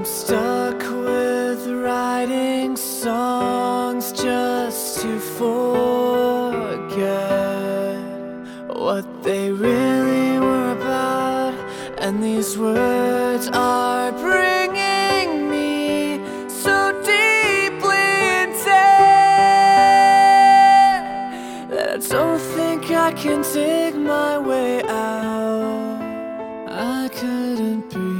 I'm stuck with writing songs just to forget what they really were about, and these words are bringing me so deeply in debt that I don't think I can dig my way out. I couldn't breathe.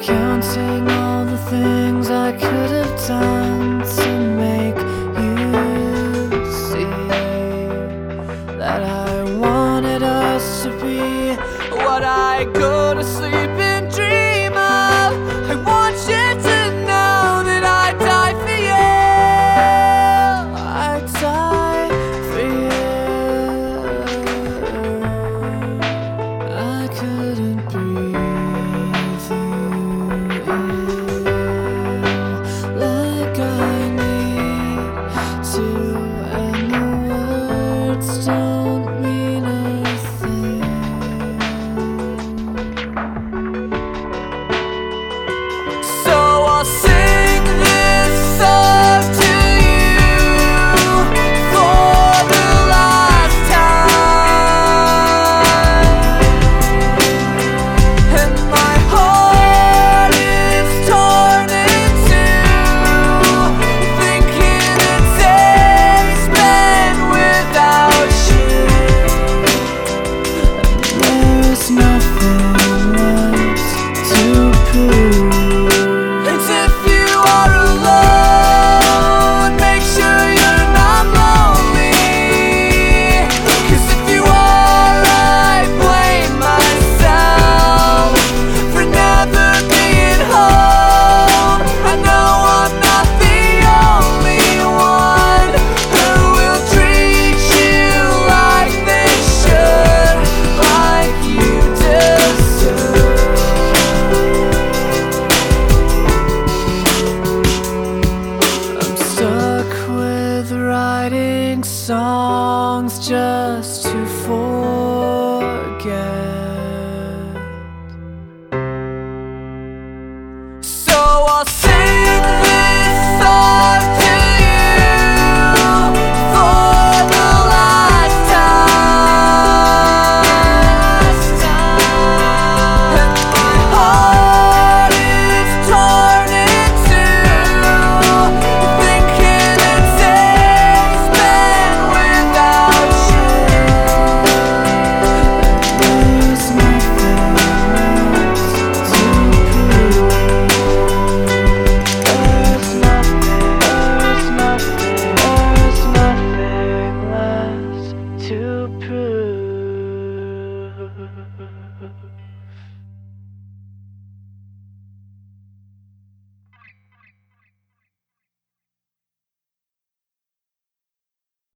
Counting all the things I could have done to make you see that I wanted us to be what I go to sleep. songs just to forget. So I'll sing.